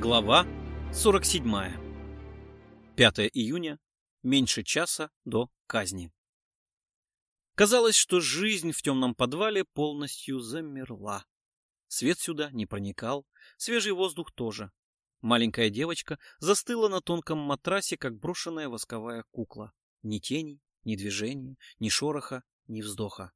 Глава 47. 5 июня. Меньше часа до казни. Казалось, что жизнь в темном подвале полностью замерла. Свет сюда не проникал, свежий воздух тоже. Маленькая девочка застыла на тонком матрасе, как брошенная восковая кукла. Ни тени, ни движения, ни шороха, ни вздоха.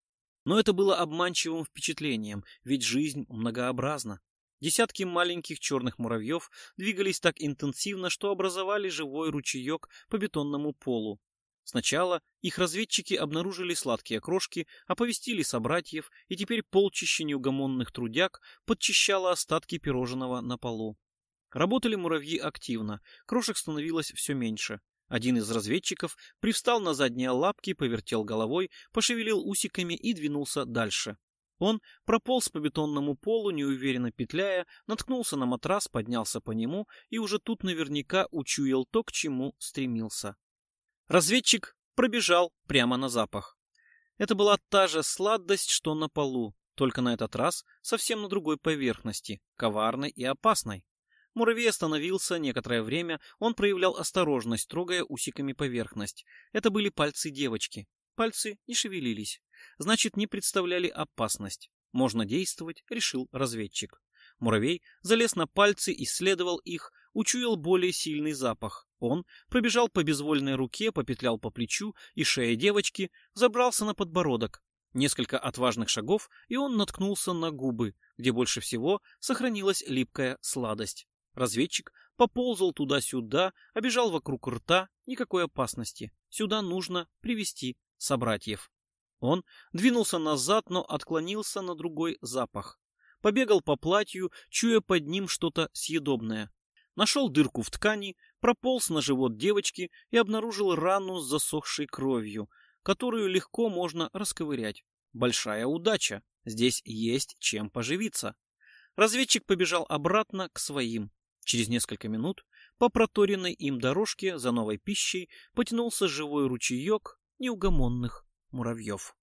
Но это было обманчивым впечатлением, ведь жизнь многообразна. Десятки маленьких черных муравьев двигались так интенсивно, что образовали живой ручеек по бетонному полу. Сначала их разведчики обнаружили сладкие крошки, оповестили собратьев, и теперь полчище неугомонных трудяг подчищало остатки пирожного на полу. Работали муравьи активно, крошек становилось все меньше. Один из разведчиков привстал на задние лапки, повертел головой, пошевелил усиками и двинулся дальше. Он прополз по бетонному полу, неуверенно петляя, наткнулся на матрас, поднялся по нему и уже тут наверняка учуял то, к чему стремился. Разведчик пробежал прямо на запах. Это была та же сладость, что на полу, только на этот раз совсем на другой поверхности, коварной и опасной. Муравей остановился некоторое время, он проявлял осторожность, трогая усиками поверхность. Это были пальцы девочки. Пальцы не шевелились. Значит, не представляли опасность. Можно действовать, решил разведчик. Муравей залез на пальцы, исследовал их, учуял более сильный запах. Он пробежал по безвольной руке, попетлял по плечу и шее девочки, забрался на подбородок. Несколько отважных шагов, и он наткнулся на губы, где больше всего сохранилась липкая сладость. Разведчик поползал туда-сюда, обежал вокруг рта, никакой опасности. Сюда нужно привести собратьев. Он двинулся назад, но отклонился на другой запах. Побегал по платью, чуя под ним что-то съедобное. Нашел дырку в ткани, прополз на живот девочки и обнаружил рану с засохшей кровью, которую легко можно расковырять. Большая удача. Здесь есть чем поживиться. Разведчик побежал обратно к своим. Через несколько минут по проторенной им дорожке за новой пищей потянулся живой ручеек неугомонных муравьев.